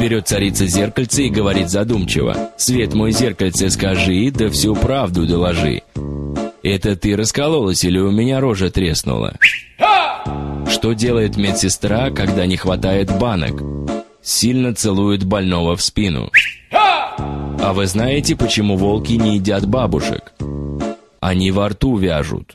Берет царица зеркальце и говорит задумчиво. «Свет мой зеркальце скажи, да всю правду доложи. Это ты раскололась или у меня рожа треснула?» Что делает медсестра, когда не хватает банок? Сильно целует больного в спину. А вы знаете, почему волки не едят бабушек? Они во рту вяжут.